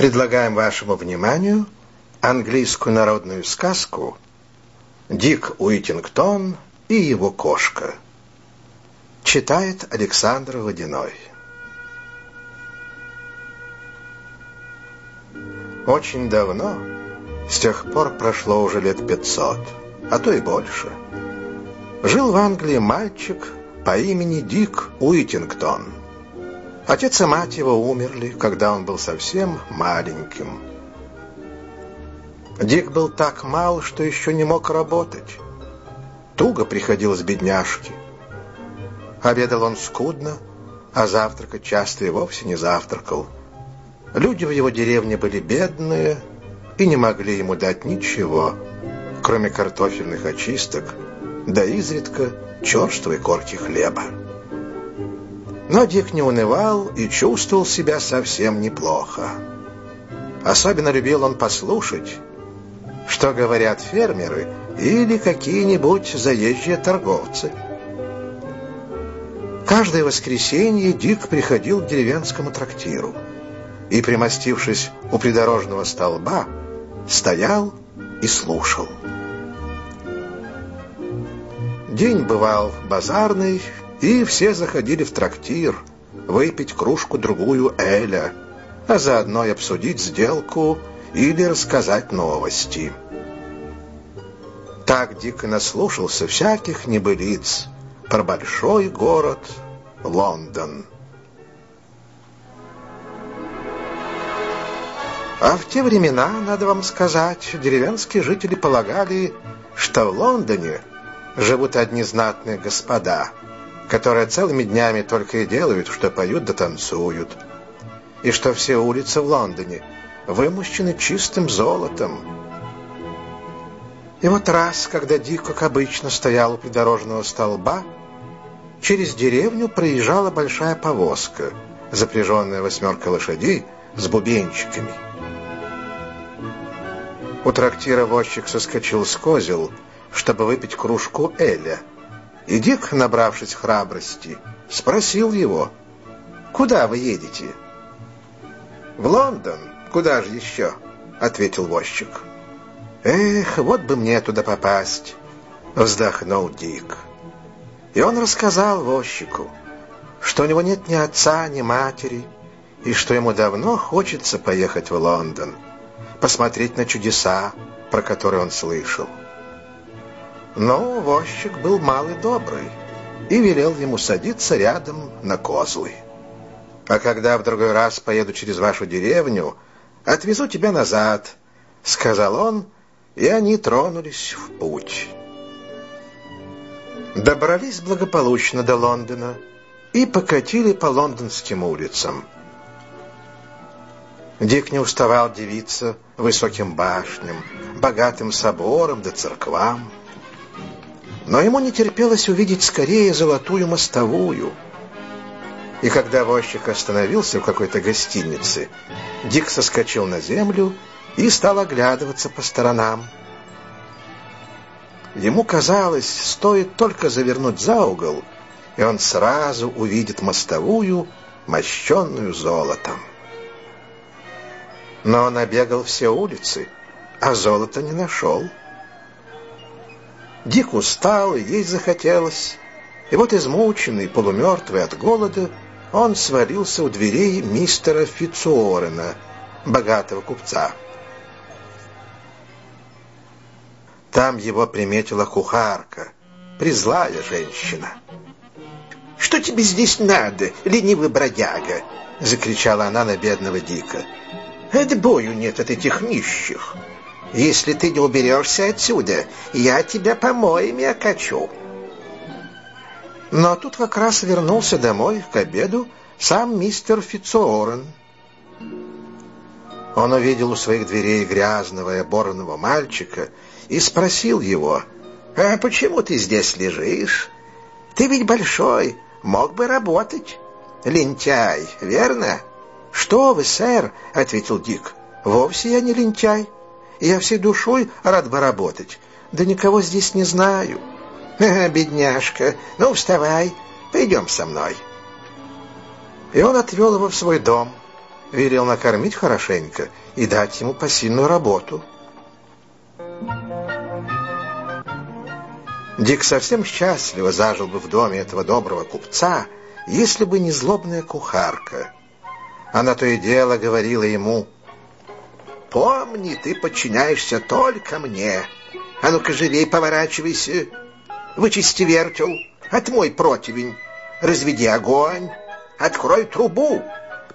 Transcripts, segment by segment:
Предлагаем вашему вниманию английскую народную сказку «Дик Уитингтон и его кошка». Читает Александр Водяной. Очень давно, с тех пор прошло уже лет пятьсот, а то и больше, жил в Англии мальчик по имени Дик Уитингтон. Отец и мать его умерли, когда он был совсем маленьким. Дик был так мал, что еще не мог работать. Туго приходилось бедняжке. Обедал он скудно, а завтракать часто и вовсе не завтракал. Люди в его деревне были бедные и не могли ему дать ничего, кроме картофельных очисток, да изредка черствой корки хлеба. Но Дик не унывал и чувствовал себя совсем неплохо. Особенно любил он послушать, что говорят фермеры или какие-нибудь заезжие торговцы. Каждое воскресенье Дик приходил к деревенскому трактиру и, примостившись у придорожного столба, стоял и слушал. День бывал базарный, и все заходили в трактир выпить кружку-другую эля, а заодно и обсудить сделку или рассказать новости. Так дико наслушался всяких небылиц про большой город Лондон. А в те времена, надо вам сказать, деревенские жители полагали, что в Лондоне живут одни знатные господа, которые целыми днями только и делают, что поют да танцуют, и что все улицы в Лондоне вымощены чистым золотом. И вот раз, когда Дик, как обычно, стоял у придорожного столба, через деревню проезжала большая повозка, запряженная восьмеркой лошадей с бубенчиками. У трактира возчик соскочил с козел, чтобы выпить кружку Эля. И Дик, набравшись храбрости, спросил его, «Куда вы едете?» «В Лондон. Куда же еще?» — ответил возчик. «Эх, вот бы мне туда попасть!» — вздохнул Дик. И он рассказал возчику, что у него нет ни отца, ни матери, и что ему давно хочется поехать в Лондон, посмотреть на чудеса, про которые он слышал. Но возчик был малый добрый и велел ему садиться рядом на козлы. «А когда в другой раз поеду через вашу деревню, отвезу тебя назад», — сказал он, и они тронулись в путь. Добрались благополучно до Лондона и покатили по лондонским улицам. Дик не уставал дивиться высоким башням, богатым соборам да церквам. Но ему не терпелось увидеть скорее золотую мостовую. И когда возчик остановился в какой-то гостинице, Дик соскочил на землю и стал оглядываться по сторонам. Ему казалось, стоит только завернуть за угол, и он сразу увидит мостовую, мощенную золотом. Но он обегал все улицы, а золота не нашел. Дик устал, и есть захотелось. И вот измученный, полумертвый от голода, он свалился у дверей мистера Фицуорена, богатого купца. Там его приметила кухарка, призлая женщина. «Что тебе здесь надо, ленивый бродяга?» — закричала она на бедного Дика. «Отбою нет от этих нищих. Если ты не уберешься отсюда, я тебя помоями окачу. Но тут как раз вернулся домой к обеду сам мистер Фицуорен. Он увидел у своих дверей грязного и оборванного мальчика и спросил его, «А почему ты здесь лежишь? Ты ведь большой, мог бы работать. Лентяй, верно?» «Что вы, сэр?» — ответил Дик. «Вовсе я не лентяй. Я всей душой рад бы работать, да никого здесь не знаю. бедняжка, ну вставай, пойдем со мной. И он отвел его в свой дом велел накормить хорошенько и дать ему посильную работу. Дик совсем счастливо зажил бы в доме этого доброго купца, если бы не злобная кухарка. Она то и дело говорила ему, «Помни, ты подчиняешься только мне. А ну-ка живей поворачивайся, вычисти вертел, отмой противень, разведи огонь, открой трубу,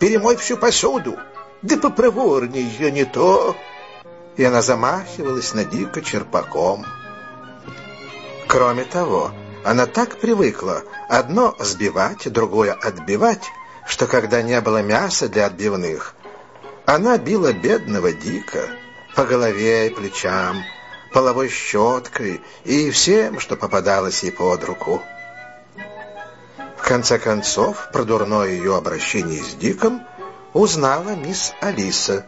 перемой всю посуду, да попроворней ее не то». И она замахивалась на Дика черпаком. Кроме того, она так привыкла одно сбивать, другое отбивать, что когда не было мяса для отбивных, она била бедного Дика по голове и плечам, половой щеткой и всем, что попадалось ей под руку. В конце концов, про дурное ее обращение с Диком узнала мисс Алиса,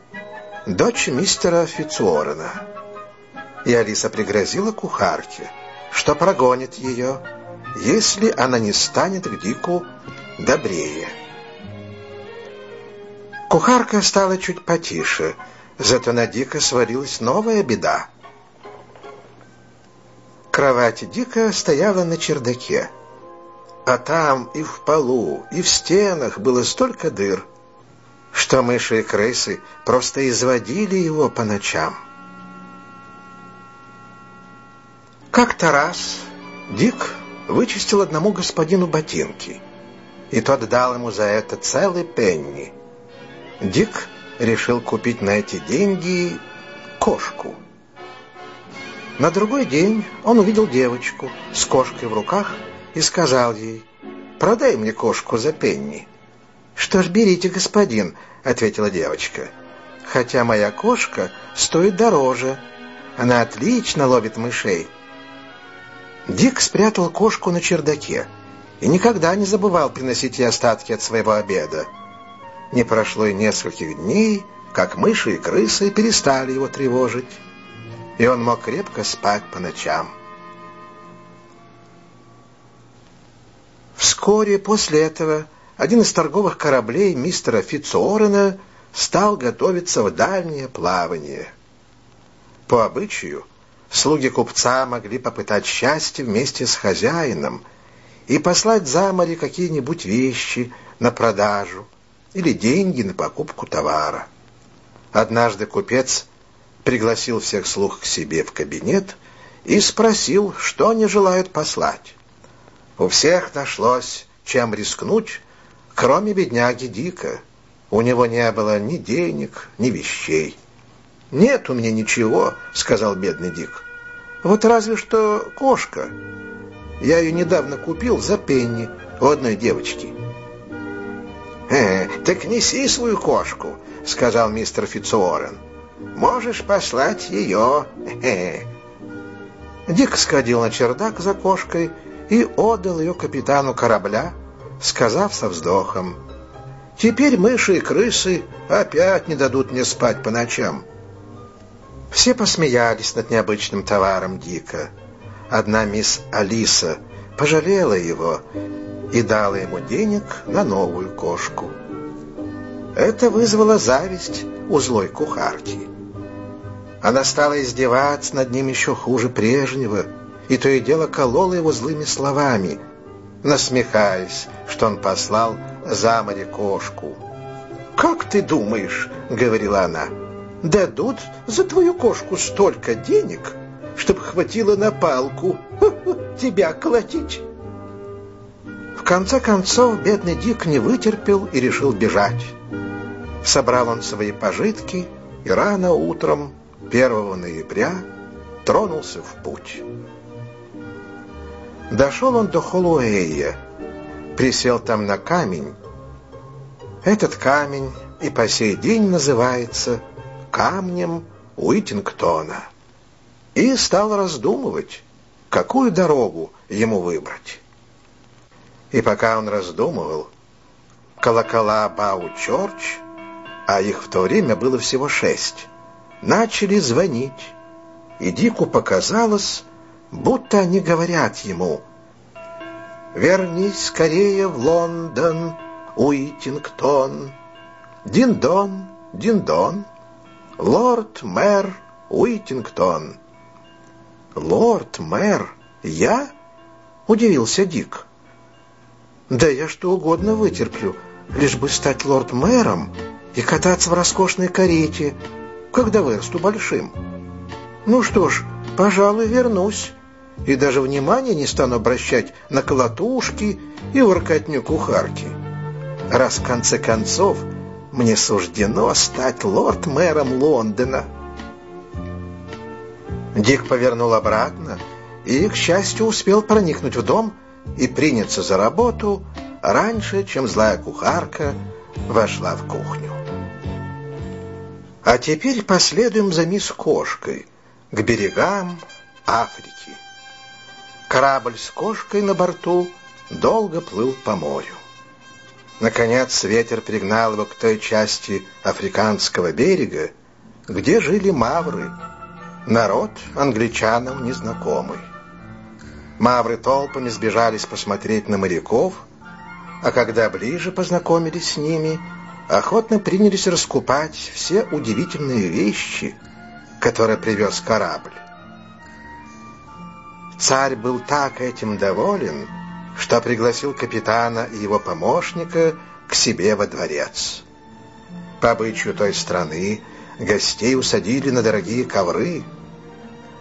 дочь мистера Фицуорена. И Алиса пригрозила кухарке, что прогонит ее, если она не станет к Дику добрее. Кухарка стала чуть потише, зато на Дика сварилась новая беда. Кровать Дика стояла на чердаке, а там и в полу, и в стенах было столько дыр, что мыши и крысы просто изводили его по ночам. Как-то раз Дик вычистил одному господину ботинки, и тот дал ему за это целый пенни. Дик решил купить на эти деньги кошку. На другой день он увидел девочку с кошкой в руках и сказал ей, «Продай мне кошку за пенни». «Что ж, берите, господин», — ответила девочка. «Хотя моя кошка стоит дороже. Она отлично ловит мышей». Дик спрятал кошку на чердаке и никогда не забывал приносить ей остатки от своего обеда. Не прошло и нескольких дней, как мыши и крысы перестали его тревожить, и он мог крепко спать по ночам. Вскоре после этого один из торговых кораблей мистера Фитцуорена стал готовиться в дальнее плавание. По обычаю, слуги купца могли попытать счастье вместе с хозяином и послать за море какие-нибудь вещи на продажу, или деньги на покупку товара. Однажды купец пригласил всех слуг к себе в кабинет и спросил, что они желают послать. У всех нашлось, чем рискнуть, кроме бедняги Дика. У него не было ни денег, ни вещей. «Нет у меня ничего», — сказал бедный Дик. «Вот разве что кошка. Я ее недавно купил за пенни у одной девочки». «Э, «Так неси свою кошку», — сказал мистер Фитцуорен. «Можешь послать ее». Э. Дик сходил на чердак за кошкой и отдал ее капитану корабля, сказав со вздохом. «Теперь мыши и крысы опять не дадут мне спать по ночам». Все посмеялись над необычным товаром Дика. Одна мисс Алиса пожалела его и дала ему денег на новую кошку. Это вызвало зависть у злой кухарки. Она стала издеваться над ним еще хуже прежнего, и то и дело колола его злыми словами, насмехаясь, что он послал за море кошку. «Как ты думаешь, — говорила она, — дадут за твою кошку столько денег, чтобы хватило на палку тебя колотить?» Конце концов, бедный Дик не вытерпел и решил бежать. Собрал он свои пожитки и рано утром 1 ноября тронулся в путь. Дошел он до Холуэя, присел там на камень. Этот камень и по сей день называется камнем Уитингтона. И стал раздумывать, какую дорогу ему выбрать. И пока он раздумывал, колокола Бау-Чорч, а их в то время было всего шесть, начали звонить, и Дику показалось, будто они говорят ему «Вернись скорее в Лондон, Уитингтон, Дин-дон, дин-дон, лорд-мэр Уитингтон. Лорд-мэр, я? Удивился Дик. Да я что угодно вытерплю, лишь бы стать лорд-мэром и кататься в роскошной карете, когда вырасту большим. Ну что ж, пожалуй, вернусь. И даже внимания не стану обращать на колотушки и воркотню кухарки. Раз в конце концов мне суждено стать лорд-мэром Лондона. Дик повернул обратно и, к счастью, успел проникнуть в дом и приняться за работу раньше, чем злая кухарка вошла в кухню. А теперь последуем за мисс Кошкой к берегам Африки. Корабль с кошкой на борту долго плыл по морю. Наконец ветер пригнал его к той части африканского берега, где жили мавры, народ англичанам незнакомый. Мавры толпами сбежались посмотреть на моряков, а когда ближе познакомились с ними – охотно принялись раскупать все удивительные вещи, которые привез корабль. Царь был так этим доволен, что пригласил капитана и его помощника к себе во дворец. По обычаю той страны гостей усадили на дорогие ковры.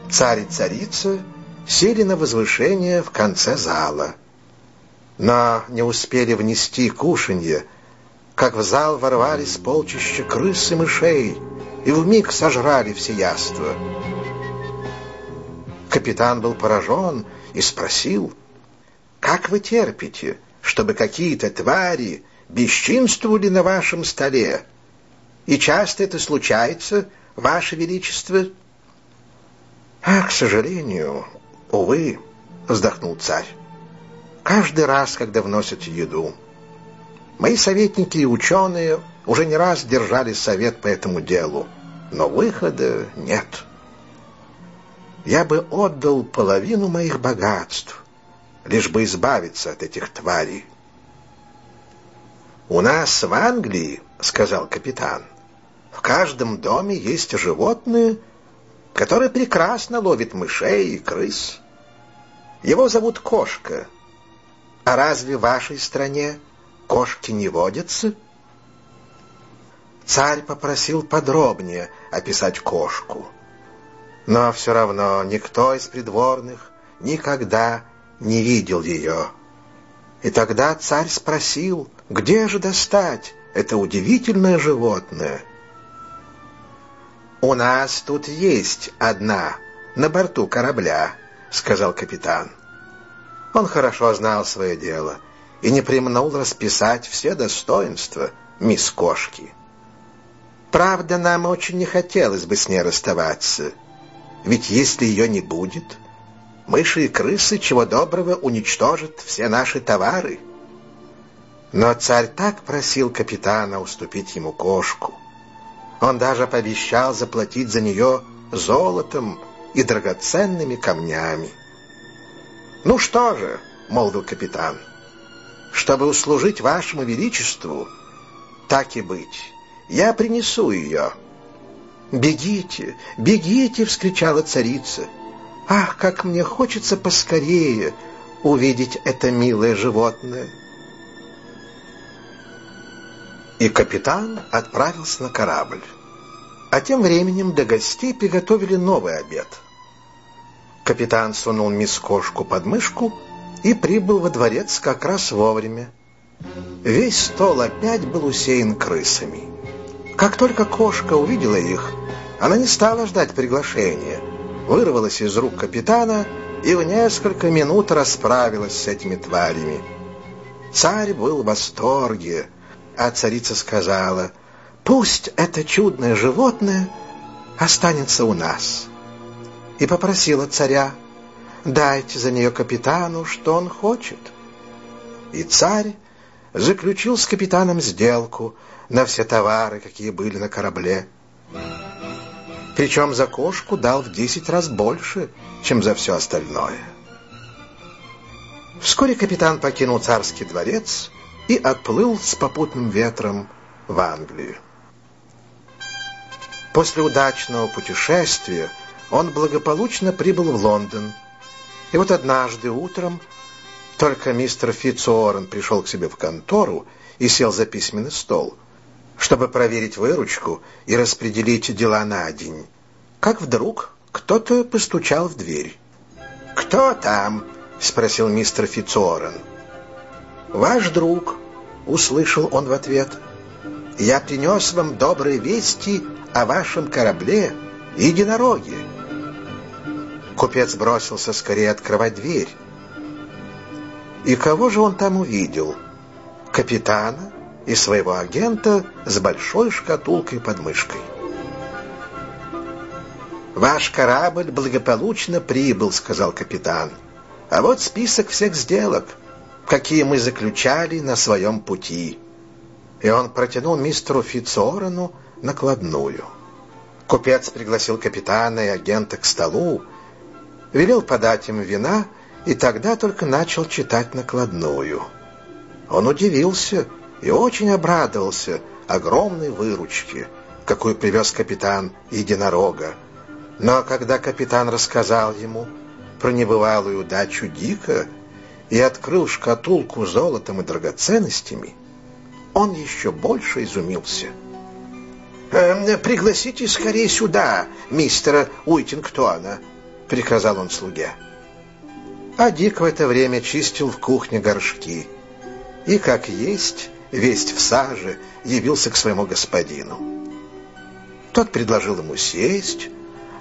Царь и царица сели на возвышение в конце зала. Но не успели внести кушанье, как в зал ворвались полчища крыс и мышей и вмиг сожрали все яства. Капитан был поражен и спросил, «Как вы терпите, чтобы какие-то твари бесчинствовали на вашем столе? И часто это случается, ваше величество?» «А, к сожалению, увы», — вздохнул царь, «каждый раз, когда вносят еду». Мои советники и ученые уже не раз держали совет по этому делу, но выхода нет. Я бы отдал половину моих богатств, лишь бы избавиться от этих тварей. «У нас в Англии, — сказал капитан, — в каждом доме есть животное, которое прекрасно ловит мышей и крыс. Его зовут Кошка. А разве в вашей стране кошки не водятся?» Царь попросил подробнее описать кошку. Но все равно никто из придворных никогда не видел ее. И тогда царь спросил, где же достать это удивительное животное. «У нас тут есть одна, на борту корабля», — сказал капитан. Он хорошо знал свое дело и не премнул расписать все достоинства мисс Кошки. Правда, нам очень не хотелось бы с ней расставаться, ведь если ее не будет, мыши и крысы чего доброго уничтожат все наши товары. Но царь так просил капитана уступить ему кошку. Он даже пообещал заплатить за нее золотом и драгоценными камнями. «Ну что же», — молвил капитан, — чтобы услужить вашему величеству, так и быть, я принесу ее». «Бегите, бегите!» — вскричала царица. «Ах, как мне хочется поскорее увидеть это милое животное!» И капитан отправился на корабль. А тем временем для гостей приготовили новый обед. Капитан сунул мисс Кошку под мышку и прибыл во дворец как раз вовремя. Весь стол опять был усеян крысами. Как только кошка увидела их, она не стала ждать приглашения, вырвалась из рук капитана и в несколько минут расправилась с этими тварями. Царь был в восторге, а царица сказала, «Пусть это чудное животное останется у нас». И попросила царя, Дайте за нее капитану, что он хочет. И царь заключил с капитаном сделку на все товары, какие были на корабле. Причем за кошку дал в десять раз больше, чем за все остальное. Вскоре капитан покинул царский дворец и отплыл с попутным ветром в Англию. После удачного путешествия он благополучно прибыл в Лондон. И вот однажды утром только мистер Фитцуоррен пришел к себе в контору и сел за письменный стол, чтобы проверить выручку и распределить дела на день. Как вдруг кто-то постучал в дверь. «Кто там?» — спросил мистер Фитцуоррен. «Ваш друг», — услышал он в ответ. «Я принес вам добрые вести о вашем корабле единороге». Купец бросился скорее открывать дверь. И кого же он там увидел? Капитана и своего агента с большой шкатулкой под мышкой. «Ваш корабль благополучно прибыл», — сказал капитан. «А вот список всех сделок, какие мы заключали на своем пути». И он протянул мистеру Фицорану накладную. Купец пригласил капитана и агента к столу, велел подать им вина и тогда только начал читать накладную. Он удивился и очень обрадовался огромной выручке, какую привез капитан единорога. Но когда капитан рассказал ему про небывалую удачу Дика и открыл шкатулку золотом и драгоценностями, он еще больше изумился. «Э, «Пригласите скорее сюда мистера Уитингтона», — приказал он слуге. А Дик в это время чистил в кухне горшки. И, как есть, весть в саже, явился к своему господину. Тот предложил ему сесть,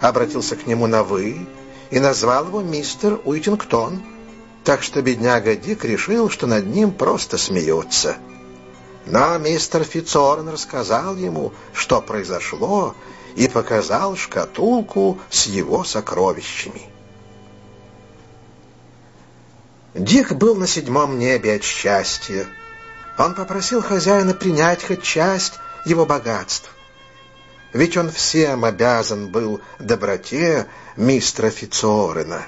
обратился к нему на «вы» и назвал его мистер Уитингтон, так что бедняга Дик решил, что над ним просто смеются. Но мистер Фицорн рассказал ему, что произошло, и показал шкатулку с его сокровищами. Дик был на седьмом небе от счастья. Он попросил хозяина принять хоть часть его богатств. Ведь он всем обязан был доброте мистера Фицорена.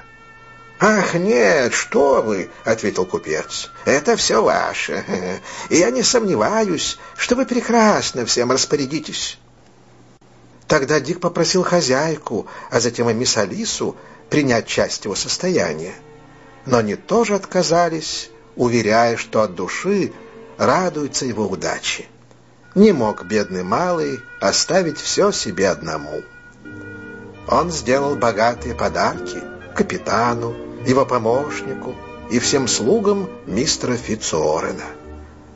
«Ах, нет, что вы!» — ответил купец. «Это все ваше, и я не сомневаюсь, что вы прекрасно всем распорядитесь». Тогда Дик попросил хозяйку, а затем и мисс Алису принять часть его состояния но они тоже отказались, уверяя, что от души радуются его удаче. Не мог бедный малый оставить все себе одному. Он сделал богатые подарки капитану, его помощнику и всем слугам мистера Фицуорена,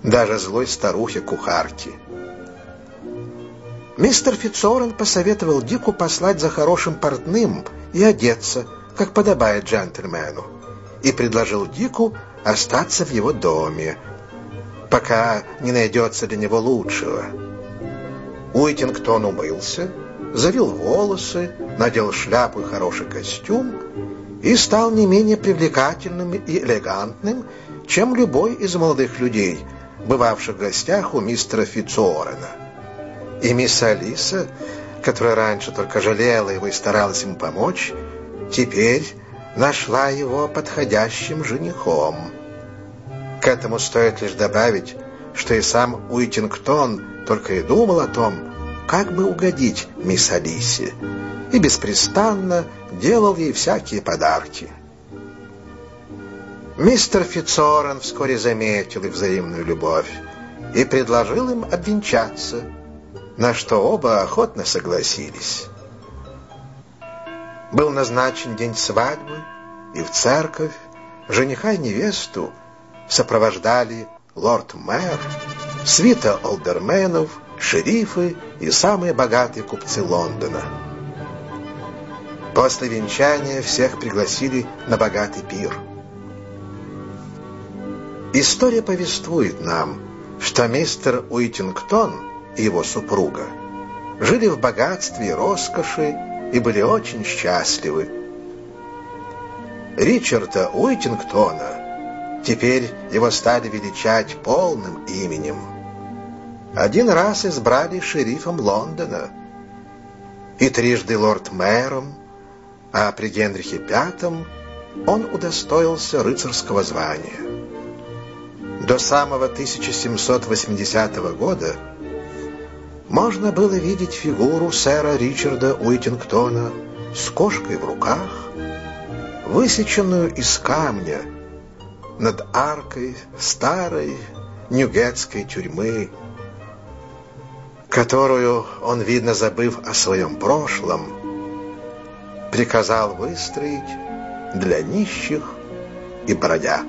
даже злой старухе-кухарке. Мистер Фицорен посоветовал Дику послать за хорошим портным и одеться, как подобает джентльмену и предложил Дику остаться в его доме, пока не найдется для него лучшего. Уитингтон умылся, завил волосы, надел шляпу и хороший костюм и стал не менее привлекательным и элегантным, чем любой из молодых людей, бывавших в гостях у мистера Фитцуорена. И мисс Алиса, которая раньше только жалела его и старалась ему помочь, теперь нашла его подходящим женихом. К этому стоит лишь добавить, что и сам Уитингтон только и думал о том, как бы угодить мисс Алисе, и беспрестанно делал ей всякие подарки. Мистер Фицорен вскоре заметил их взаимную любовь и предложил им обвенчаться, на что оба охотно согласились. Был назначен день свадьбы, и в церковь жениха и невесту сопровождали лорд-мэр, свита олдерменов, шерифы и самые богатые купцы Лондона. После венчания всех пригласили на богатый пир. История повествует нам, что мистер Уитингтон его супруга жили в богатстве и роскоши и были очень счастливы. Ричарда Уитингтона теперь его стали величать полным именем. Один раз избрали шерифом Лондона и трижды лорд-мэром, а при Генрихе V он удостоился рыцарского звания. До самого 1780 года можно было видеть фигуру сэра Ричарда Уитингтона с кошкой в руках, высеченную из камня над аркой старой ньюгетской тюрьмы, которую он, видно, забыв о своем прошлом, приказал выстроить для нищих и бродяг.